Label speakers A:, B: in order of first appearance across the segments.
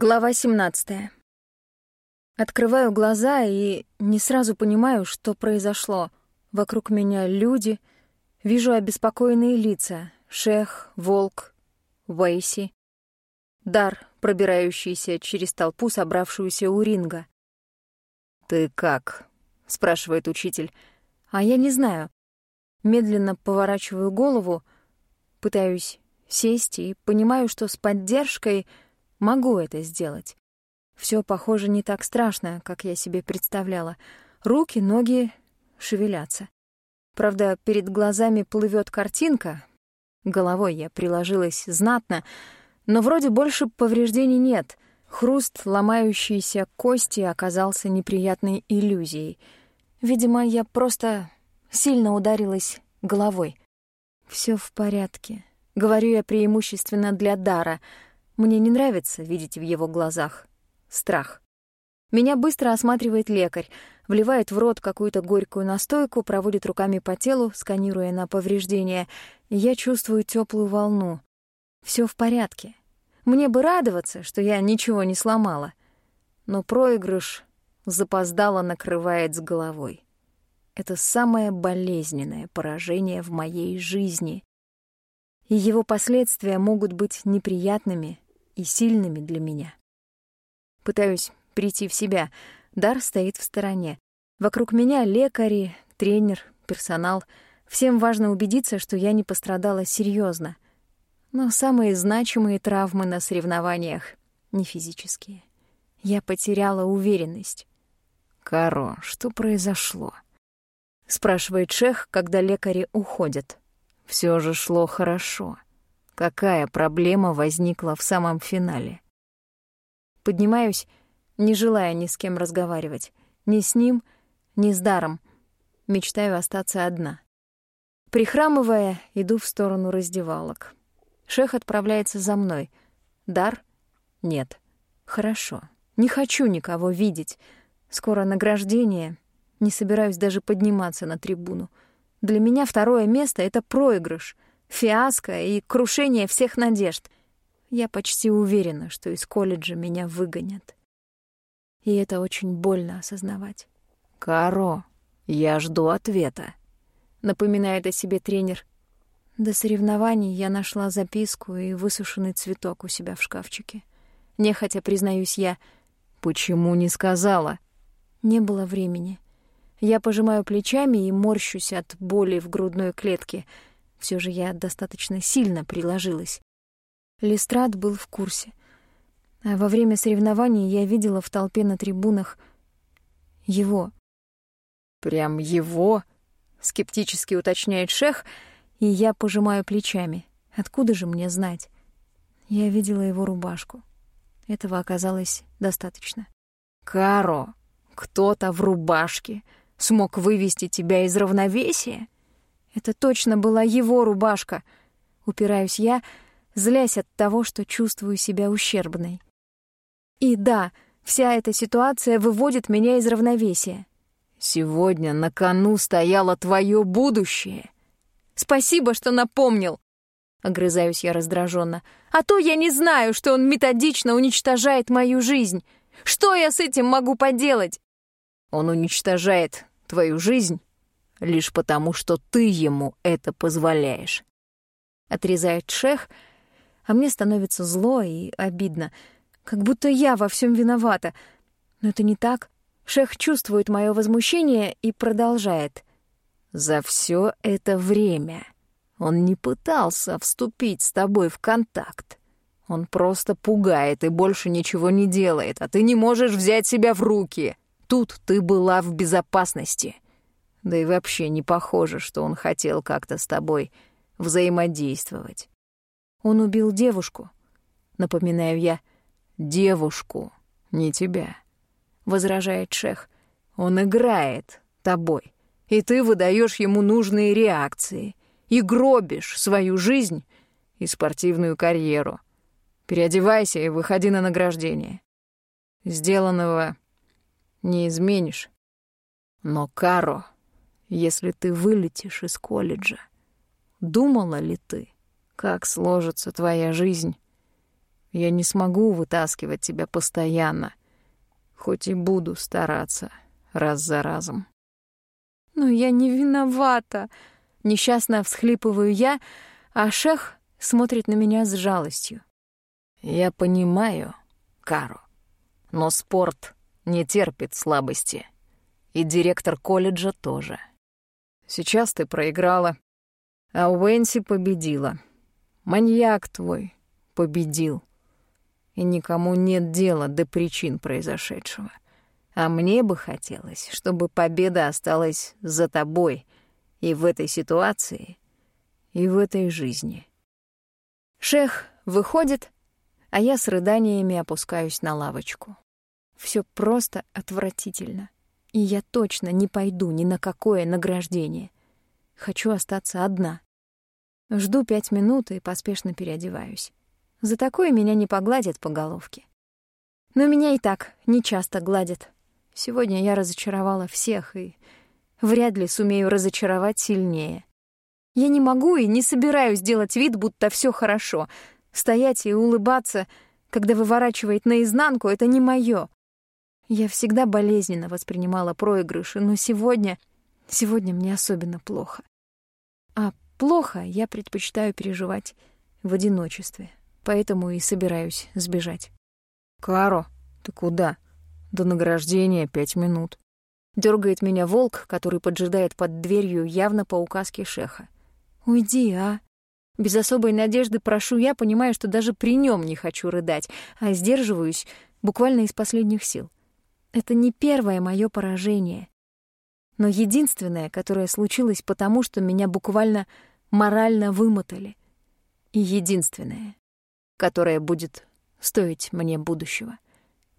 A: Глава 17. Открываю глаза и не сразу понимаю, что произошло. Вокруг меня люди, вижу обеспокоенные лица. Шех, Волк, Вейси. Дар, пробирающийся через толпу, собравшуюся у ринга.
B: «Ты как?» — спрашивает учитель.
A: А я не знаю. Медленно поворачиваю голову, пытаюсь сесть и понимаю, что с поддержкой — Могу это сделать. Все похоже не так страшно, как я себе представляла. Руки, ноги шевелятся. Правда, перед глазами плывет картинка. Головой я приложилась знатно, но вроде больше повреждений нет. Хруст ломающейся кости оказался неприятной иллюзией. Видимо, я просто сильно ударилась головой. Все в порядке. Говорю я преимущественно для дара — мне не нравится видеть в его глазах страх. Меня быстро осматривает лекарь, вливает в рот какую-то горькую настойку, проводит руками по телу, сканируя на повреждения, я чувствую теплую волну. Все в порядке. Мне бы радоваться, что я ничего не сломала. Но проигрыш запоздало накрывает с головой. Это самое болезненное поражение в моей жизни. И его последствия могут быть неприятными и сильными для меня. Пытаюсь прийти в себя. Дар стоит в стороне. Вокруг меня лекари, тренер, персонал. Всем важно убедиться, что я не пострадала серьезно. Но самые значимые травмы на соревнованиях не физические. Я потеряла уверенность.
B: «Каро, что произошло?»
A: — спрашивает шех, когда лекари уходят.
B: Все же шло хорошо. Какая проблема возникла в самом финале?
A: Поднимаюсь, не желая ни с кем разговаривать. Ни с ним, ни с даром. Мечтаю остаться одна. Прихрамывая, иду в сторону раздевалок. Шех отправляется за мной. Дар? Нет. Хорошо. Не хочу никого видеть. Скоро награждение. Не собираюсь даже подниматься на трибуну. Для меня второе место — это проигрыш — фиаско и крушение всех надежд. Я почти уверена, что из колледжа меня выгонят. И это очень больно осознавать.
B: «Каро, я жду ответа», — напоминает о себе тренер.
A: До соревнований я нашла записку и высушенный цветок у себя в шкафчике. Нехотя признаюсь я.
B: «Почему не сказала?»
A: Не было времени. Я пожимаю плечами и морщусь от боли в грудной клетке — все же я достаточно сильно приложилась. Листрат был в курсе. А во время соревнований я видела в толпе на трибунах его.
B: «Прям его?»
A: — скептически уточняет шех, и я пожимаю плечами. Откуда же мне знать? Я видела его рубашку. Этого оказалось достаточно.
B: «Каро, кто-то в рубашке смог вывести тебя из равновесия?»
A: Это точно была его рубашка. Упираюсь я, злясь от того, что чувствую себя ущербной. И да, вся эта ситуация выводит меня из равновесия.
B: Сегодня на кону стояло твое будущее.
A: Спасибо, что напомнил. Огрызаюсь я раздраженно. А то я не знаю, что он методично уничтожает мою жизнь. Что я с этим могу поделать?
B: Он уничтожает твою жизнь лишь потому, что ты ему это позволяешь.
A: Отрезает шех, а мне становится зло и обидно, как будто я во всем виновата. Но это не так. Шех чувствует мое возмущение и продолжает.
B: За все это время он не пытался вступить с тобой в контакт. Он просто пугает и больше ничего не делает, а ты не можешь взять себя в руки. Тут ты была в безопасности. Да и вообще не похоже, что он хотел как-то с тобой взаимодействовать.
A: Он убил девушку, напоминаю я.
B: Девушку, не тебя, возражает шех. Он играет тобой, и ты выдаешь ему нужные реакции и гробишь свою жизнь и спортивную карьеру. Переодевайся и выходи на награждение. Сделанного не изменишь. Но Каро если ты вылетишь из колледжа. Думала ли ты, как сложится твоя жизнь? Я не смогу вытаскивать тебя постоянно, хоть и буду стараться раз за разом.
A: Но я не виновата. Несчастно всхлипываю я, а шех смотрит на меня с жалостью.
B: Я понимаю, Каро, но спорт не терпит слабости. И директор колледжа тоже. Сейчас ты проиграла, а Уэнси победила. Маньяк твой победил. И никому нет дела до причин произошедшего. А мне бы хотелось, чтобы победа осталась за тобой и в этой ситуации, и в этой жизни.
A: Шех выходит, а я с рыданиями опускаюсь на лавочку. Все просто отвратительно. И я точно не пойду ни на какое награждение. Хочу остаться одна. Жду пять минут и поспешно переодеваюсь. За такое меня не погладят по головке. Но меня и так нечасто гладят. Сегодня я разочаровала всех и вряд ли сумею разочаровать сильнее. Я не могу и не собираюсь делать вид, будто все хорошо. Стоять и улыбаться, когда выворачивает наизнанку, это не мое. Я всегда болезненно воспринимала проигрыши, но сегодня... Сегодня мне особенно плохо. А плохо я предпочитаю переживать в одиночестве, поэтому и собираюсь сбежать.
B: «Каро, ты куда? До награждения пять минут».
A: Дёргает меня волк, который поджидает под дверью явно по указке шеха. «Уйди, а!» Без особой надежды прошу я, понимая, что даже при нем не хочу рыдать, а сдерживаюсь буквально из последних сил. Это не первое мое поражение, но единственное, которое случилось потому, что меня буквально морально вымотали. И единственное, которое будет стоить мне будущего,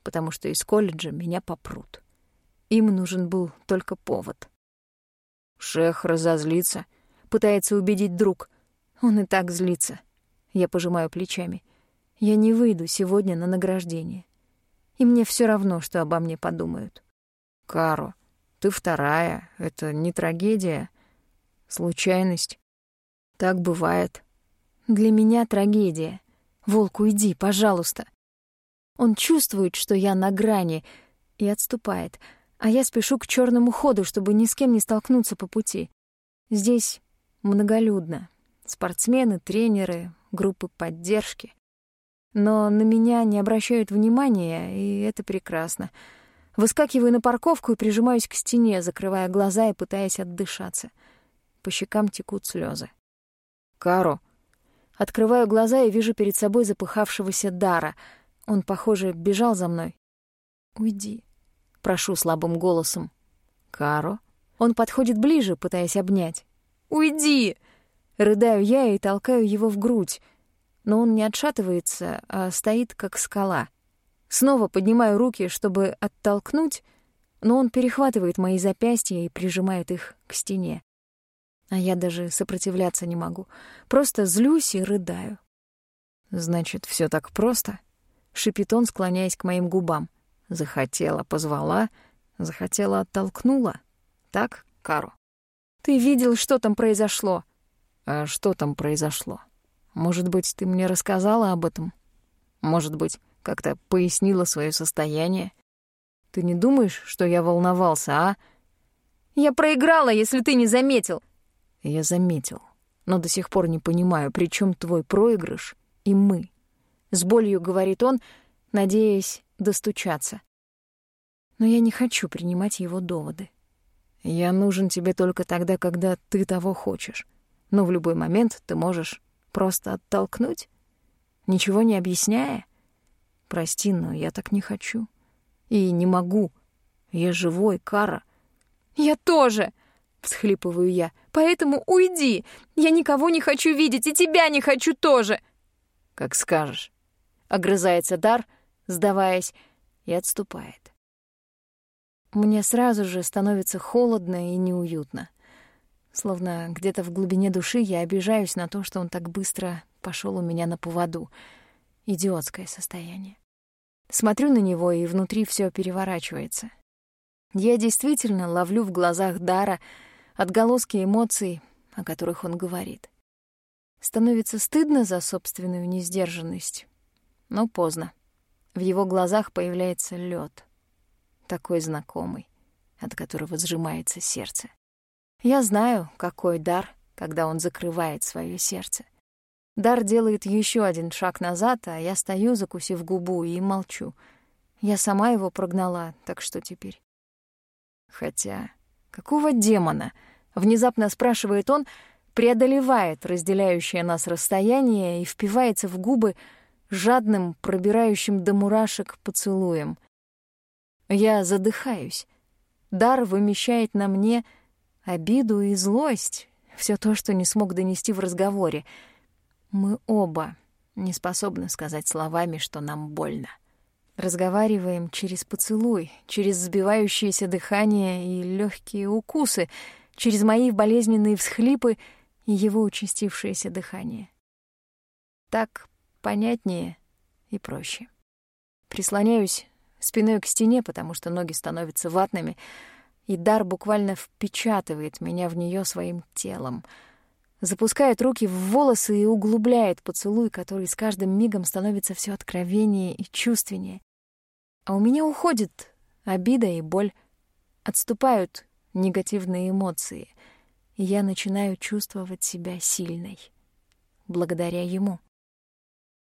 A: потому что из колледжа меня попрут. Им нужен был только повод.
B: Шех разозлится,
A: пытается убедить друг. Он и так злится. Я пожимаю плечами. Я не выйду сегодня на награждение и мне все равно, что обо мне подумают.
B: Каро, ты вторая, это не трагедия, случайность. Так бывает.
A: Для меня трагедия. Волк, уйди, пожалуйста. Он чувствует, что я на грани, и отступает, а я спешу к черному ходу, чтобы ни с кем не столкнуться по пути. Здесь многолюдно. Спортсмены, тренеры, группы поддержки. Но на меня не обращают внимания, и это прекрасно. Выскакиваю на парковку и прижимаюсь к стене, закрывая глаза и пытаясь отдышаться. По щекам текут слезы.
B: «Каро!»
A: Открываю глаза и вижу перед собой запыхавшегося Дара. Он, похоже, бежал за мной. «Уйди», — прошу слабым голосом.
B: «Каро?»
A: Он подходит ближе, пытаясь обнять. «Уйди!» Рыдаю я и толкаю его в грудь но он не отшатывается, а стоит как скала. Снова поднимаю руки, чтобы оттолкнуть, но он перехватывает мои запястья и прижимает их к стене. А я даже сопротивляться не могу. Просто злюсь и рыдаю.
B: «Значит, все так просто?» — шипит он, склоняясь к моим губам. «Захотела, позвала, захотела, оттолкнула. Так, Кару?»
A: «Ты видел, что там произошло?»
B: «А что там произошло?» Может быть, ты мне рассказала об этом? Может быть, как-то пояснила свое состояние? Ты не думаешь, что я волновался, а?
A: Я проиграла, если ты не заметил.
B: Я заметил, но до сих пор не понимаю, при чем твой проигрыш и мы.
A: С болью говорит он, надеясь достучаться. Но я не хочу принимать его доводы.
B: Я нужен тебе только тогда, когда ты того хочешь. Но в любой момент ты можешь Просто оттолкнуть? Ничего не объясняя? Прости, но я так не хочу. И не могу. Я живой, Кара.
A: Я тоже, всхлипываю я. Поэтому уйди. Я никого не хочу видеть, и тебя не хочу тоже.
B: Как скажешь. Огрызается Дар, сдаваясь, и отступает.
A: Мне сразу же становится холодно и неуютно. Словно где-то в глубине души я обижаюсь на то, что он так быстро пошел у меня на поводу. Идиотское состояние. Смотрю на него, и внутри все переворачивается. Я действительно ловлю в глазах Дара отголоски эмоций, о которых он говорит. Становится стыдно за собственную несдержанность. Но поздно. В его глазах появляется лед, такой знакомый, от которого сжимается сердце. Я знаю, какой дар, когда он закрывает свое сердце. Дар делает еще один шаг назад, а я стою, закусив губу, и молчу. Я сама его прогнала, так что теперь? Хотя, какого демона? Внезапно спрашивает он, преодолевает разделяющее нас расстояние и впивается в губы жадным, пробирающим до мурашек поцелуем. Я задыхаюсь. Дар вымещает на мне обиду и злость, все то, что не смог донести в разговоре. Мы оба не способны сказать словами, что нам больно. Разговариваем через поцелуй, через сбивающееся дыхание и легкие укусы, через мои болезненные всхлипы и его участившееся дыхание. Так понятнее и проще. Прислоняюсь спиной к стене, потому что ноги становятся ватными, и дар буквально впечатывает меня в нее своим телом. Запускает руки в волосы и углубляет поцелуй, который с каждым мигом становится все откровеннее и чувственнее. А у меня уходит обида и боль, отступают негативные эмоции, и я начинаю чувствовать себя сильной. Благодаря ему.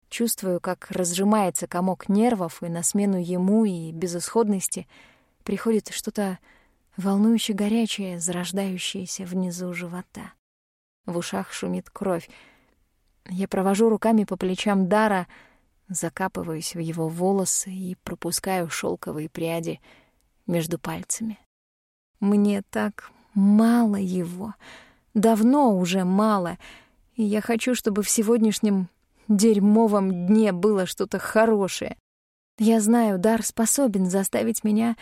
A: Чувствую, как разжимается комок нервов, и на смену ему и безысходности приходит что-то волнующе горячее, зарождающееся внизу живота. В ушах шумит кровь. Я провожу руками по плечам Дара, закапываюсь в его волосы и пропускаю шелковые пряди между пальцами. Мне так мало его, давно уже мало, и я хочу, чтобы в сегодняшнем дерьмовом дне было что-то хорошее. Я знаю, дар способен заставить меня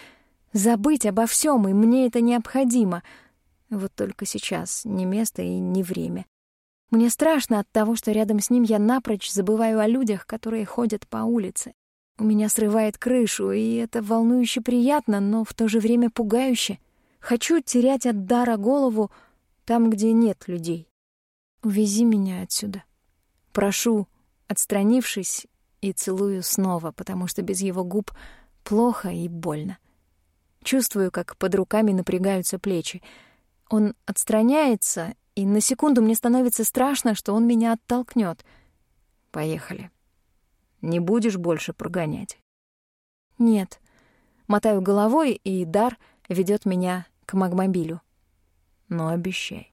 A: забыть обо всем, и мне это необходимо. Вот только сейчас не место и не время. Мне страшно от того, что рядом с ним я напрочь забываю о людях, которые ходят по улице. У меня срывает крышу, и это волнующе приятно, но в то же время пугающе. Хочу терять от дара голову там, где нет людей. Увези меня отсюда. Прошу, отстранившись, и целую снова, потому что без его губ плохо и больно. Чувствую, как под руками напрягаются плечи. Он отстраняется, и на секунду мне становится страшно, что он меня оттолкнет. Поехали. Не будешь больше прогонять? Нет. Мотаю головой, и Дар ведет меня к магмобилю. Но обещай.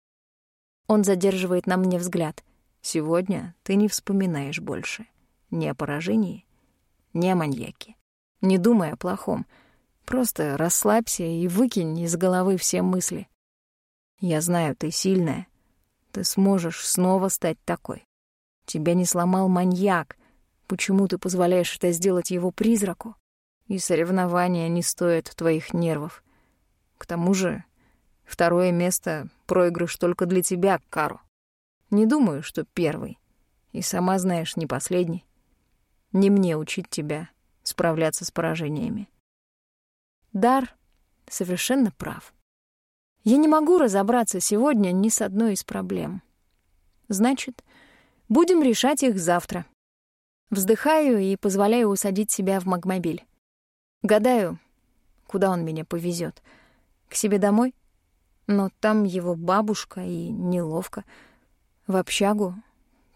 A: Он задерживает на мне взгляд. Сегодня ты не вспоминаешь больше ни о поражении, ни о маньяке. Не думай о плохом. Просто расслабься и выкинь из головы все мысли. Я знаю, ты сильная. Ты сможешь снова стать такой. Тебя не сломал маньяк. Почему ты позволяешь это сделать его призраку? И соревнования не стоят твоих нервов. К тому же, второе место — проигрыш только для тебя, Кару. Не думаю, что первый. И сама знаешь, не последний. Не мне учить тебя справляться с поражениями. Дар совершенно прав. Я не могу разобраться сегодня ни с одной из проблем. Значит, будем решать их завтра. Вздыхаю и позволяю усадить себя в магмобиль. Гадаю, куда он меня повезет. К себе домой? Но там его бабушка и неловко. В общагу?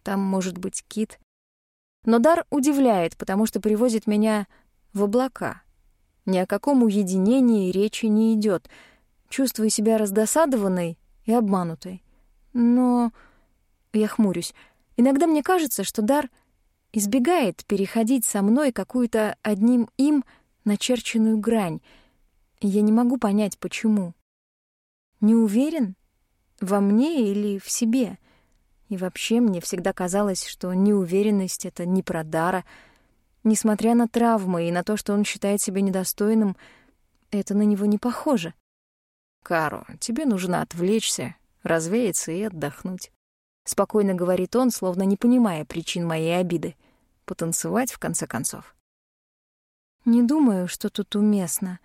A: Там может быть кит. Но дар удивляет, потому что привозит меня в облака. Ни о каком уединении речи не идет — чувствую себя раздосадованной и обманутой. Но я хмурюсь. Иногда мне кажется, что дар избегает переходить со мной какую-то одним им начерченную грань. Я не могу понять, почему. Не уверен? Во мне или в себе? И вообще мне всегда казалось, что неуверенность — это не про дара. Несмотря на травмы и на то, что он считает себя недостойным, это на него не похоже. «Каро, тебе нужно отвлечься, развеяться и отдохнуть», — спокойно говорит он, словно не понимая причин моей обиды. «Потанцевать, в конце концов». «Не думаю, что тут уместно.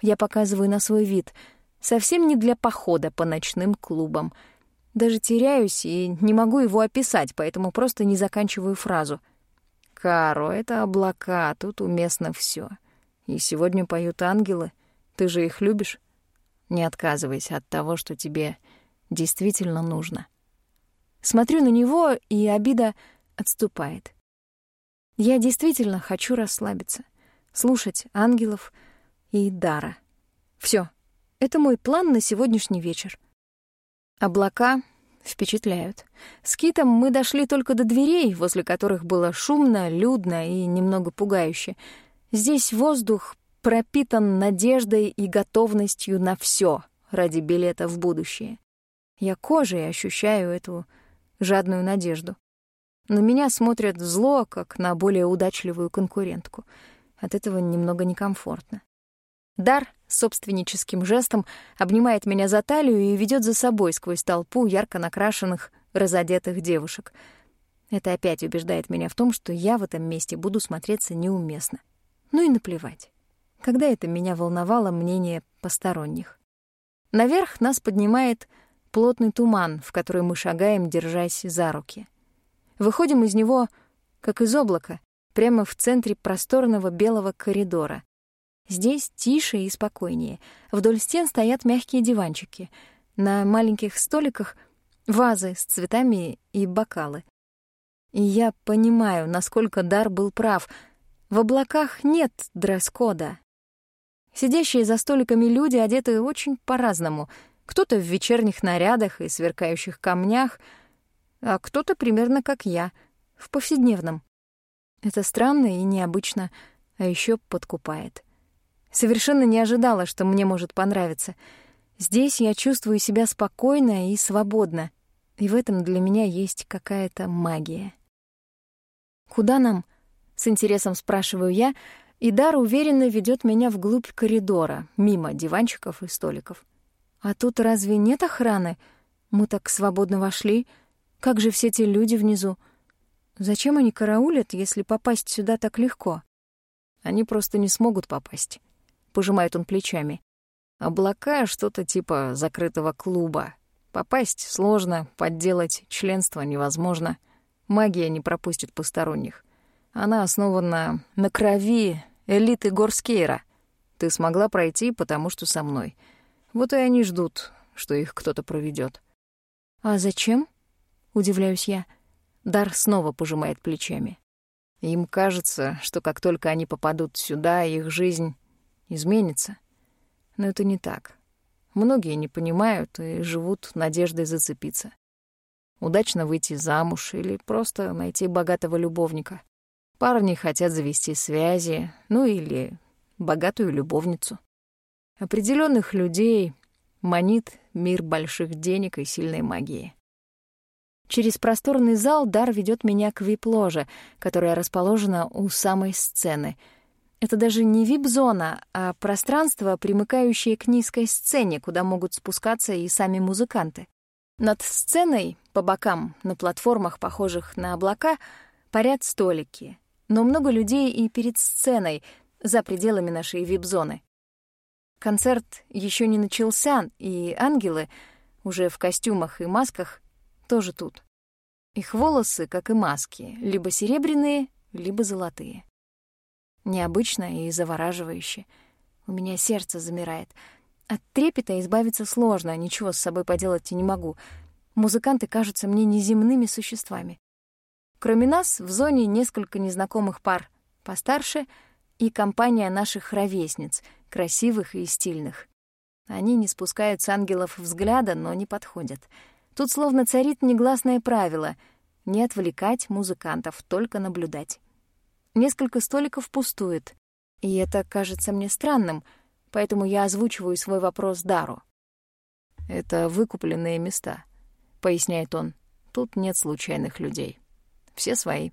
A: Я показываю на свой вид. Совсем не для похода по ночным клубам. Даже теряюсь и не могу его описать, поэтому просто не заканчиваю фразу.
B: Каро, это облака, тут уместно все. И сегодня поют ангелы. Ты же их любишь? Не отказывайся от того, что тебе действительно нужно. Смотрю на него, и обида отступает. Я действительно хочу расслабиться, слушать ангелов и Дара. Все, это мой план на сегодняшний вечер. Облака впечатляют. С Китом мы дошли только до дверей, возле которых было шумно, людно и немного пугающе. Здесь воздух пропитан надеждой и готовностью на все ради билета в будущее. Я кожей ощущаю эту жадную надежду. На меня смотрят зло, как на более удачливую конкурентку. От этого немного некомфортно. Дар собственническим жестом обнимает меня за талию и ведет за собой сквозь толпу ярко накрашенных, разодетых девушек. Это опять убеждает меня в том, что я в этом месте буду смотреться неуместно. Ну и наплевать. Когда это меня волновало мнение посторонних? Наверх нас поднимает плотный туман, в который мы шагаем, держась за руки. Выходим из него, как из облака, прямо в центре просторного белого коридора. Здесь тише и спокойнее. Вдоль стен стоят мягкие диванчики. На маленьких столиках — вазы с цветами и бокалы. И я понимаю, насколько Дар был прав. В облаках нет дресс-кода. Сидящие за столиками люди одеты очень по-разному. Кто-то в вечерних нарядах и сверкающих камнях, а кто-то примерно как я, в повседневном. Это странно и необычно, а еще подкупает. Совершенно не ожидала, что мне может понравиться. Здесь я чувствую себя спокойно и свободно, и в этом для меня есть какая-то магия. «Куда нам?» — с интересом спрашиваю я, и Дар уверенно ведет меня вглубь коридора, мимо диванчиков и столиков. «А тут разве нет охраны? Мы так свободно вошли. Как же все те люди внизу? Зачем они караулят, если попасть сюда так легко?»
C: «Они просто не смогут попасть». — пожимает он плечами. «Облака — что-то типа закрытого клуба. Попасть сложно, подделать членство невозможно. Магия не пропустит посторонних. Она основана на крови элиты Горскейра. Ты смогла пройти, потому что со мной. Вот и они ждут, что их кто-то проведет.
A: «А зачем?» — удивляюсь я.
C: Дар снова пожимает плечами. Им кажется, что как только они попадут сюда, их жизнь изменится. Но это не так. Многие не понимают и живут надеждой зацепиться. Удачно выйти замуж или просто найти богатого любовника. Парни хотят завести связи, ну или богатую любовницу. Определенных людей манит мир больших денег и сильной магии.
A: Через просторный зал Дар ведет меня к вип-ложе, которая расположена у самой сцены — это даже не вип-зона, а пространство, примыкающее к низкой сцене, куда могут спускаться и сами музыканты. Над сценой, по бокам, на платформах, похожих на облака, парят столики. Но много людей и перед сценой, за пределами нашей вип-зоны. Концерт еще не начался, и ангелы, уже в костюмах и масках, тоже тут. Их волосы, как и маски, либо серебряные, либо золотые. Необычно и завораживающе. У меня сердце замирает. От трепета избавиться сложно, ничего с собой поделать не могу. Музыканты кажутся мне неземными существами. Кроме нас, в зоне несколько незнакомых пар постарше и компания наших ровесниц, красивых и стильных. Они не спускают с ангелов взгляда, но не подходят. Тут словно царит негласное правило — не отвлекать музыкантов, только наблюдать. Несколько столиков пустует, и это кажется мне странным, поэтому я озвучиваю свой вопрос Дару.
C: «Это выкупленные места», — поясняет он. «Тут нет случайных людей. Все свои».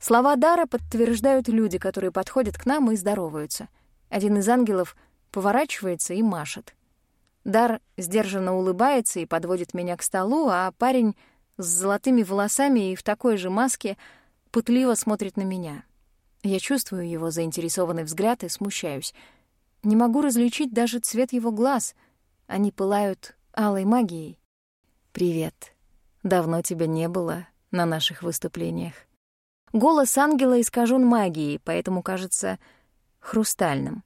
A: Слова Дара подтверждают люди, которые подходят к нам и здороваются. Один из ангелов поворачивается и машет. Дар сдержанно улыбается и подводит меня к столу, а парень с золотыми волосами и в такой же маске пытливо смотрит на меня. Я чувствую его заинтересованный взгляд и смущаюсь. Не могу различить даже цвет его глаз. Они пылают алой магией.
C: «Привет. Давно тебя не было на наших выступлениях».
A: Голос ангела искажен магией, поэтому кажется хрустальным.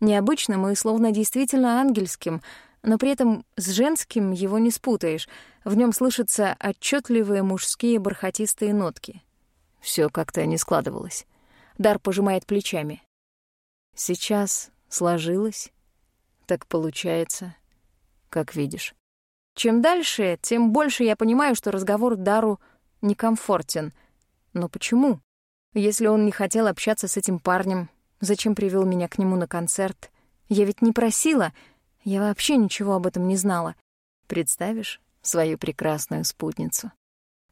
A: Необычным и словно действительно ангельским, но при этом с женским его не спутаешь. В нем слышатся отчетливые мужские бархатистые нотки.
C: Все как-то не складывалось.
A: Дар пожимает плечами.
C: Сейчас сложилось, так получается, как видишь.
A: Чем дальше, тем больше я понимаю, что разговор Дару некомфортен. Но почему? Если он не хотел общаться с этим парнем, зачем привел меня к нему на концерт? Я ведь не просила, я вообще ничего об этом не знала.
C: Представишь свою прекрасную спутницу?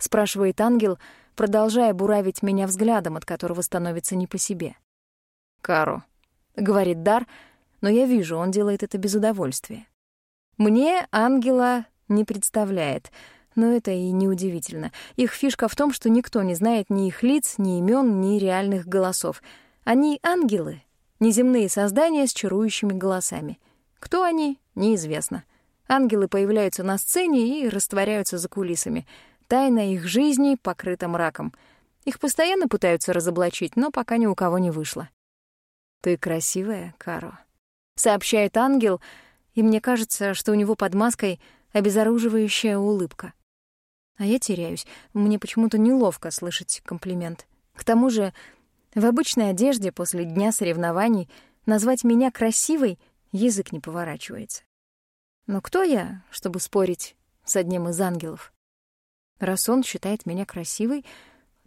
A: Спрашивает ангел, продолжая буравить меня взглядом, от которого становится не по себе.
C: «Каро», —
A: говорит Дар, но я вижу, он делает это без удовольствия. Мне ангела не представляет, но это и не удивительно. Их фишка в том, что никто не знает ни их лиц, ни имен, ни реальных голосов. Они ангелы, неземные создания с чарующими голосами. Кто они, неизвестно. Ангелы появляются на сцене и растворяются за кулисами. Тайна их жизни покрыта мраком. Их постоянно пытаются разоблачить, но пока ни у кого не вышло.
C: «Ты красивая, Каро», —
A: сообщает ангел — и мне кажется, что у него под маской обезоруживающая улыбка. А я теряюсь, мне почему-то неловко слышать комплимент. К тому же в обычной одежде после дня соревнований назвать меня красивой язык не поворачивается. Но кто я, чтобы спорить с одним из ангелов? Раз он считает меня красивой,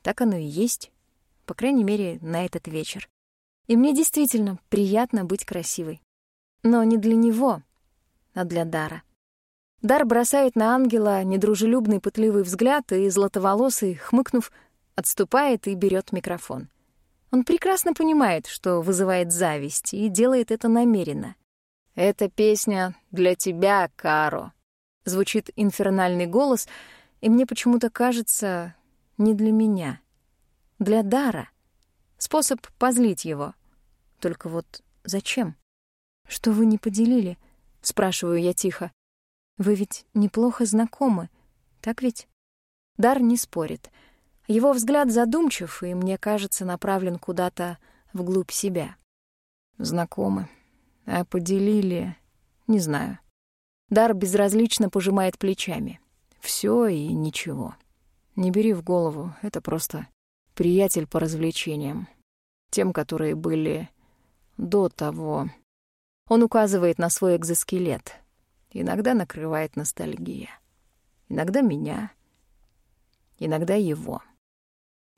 A: так оно и есть, по крайней мере, на этот вечер. И мне действительно приятно быть красивой. Но не для него, а для Дара. Дар бросает на ангела недружелюбный пытливый взгляд, и златоволосый, хмыкнув, отступает и берет микрофон. Он прекрасно понимает, что вызывает зависть, и делает это намеренно.
C: «Эта песня для тебя, Каро», —
A: звучит инфернальный голос, и мне почему-то кажется, не для меня, для Дара. Способ позлить его. Только вот зачем? Что вы не поделили? — спрашиваю я тихо. «Вы ведь неплохо знакомы, так ведь?» Дар не спорит. Его взгляд задумчив и, мне кажется, направлен куда-то вглубь себя.
C: «Знакомы. А поделили... Не знаю».
A: Дар безразлично пожимает плечами.
C: Все и ничего. Не бери в голову, это просто приятель по развлечениям. Тем, которые были до того... Он указывает на свой экзоскелет. Иногда накрывает ностальгия. Иногда меня. Иногда его.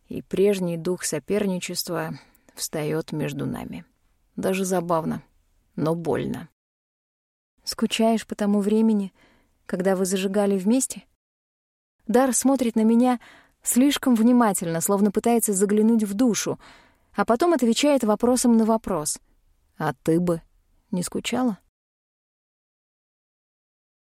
C: И прежний дух соперничества встает между нами. Даже забавно, но больно.
A: Скучаешь по тому времени, когда вы зажигали вместе? Дар смотрит на меня слишком внимательно, словно пытается заглянуть в душу, а потом отвечает вопросом на вопрос.
C: «А ты бы?» Не скучала?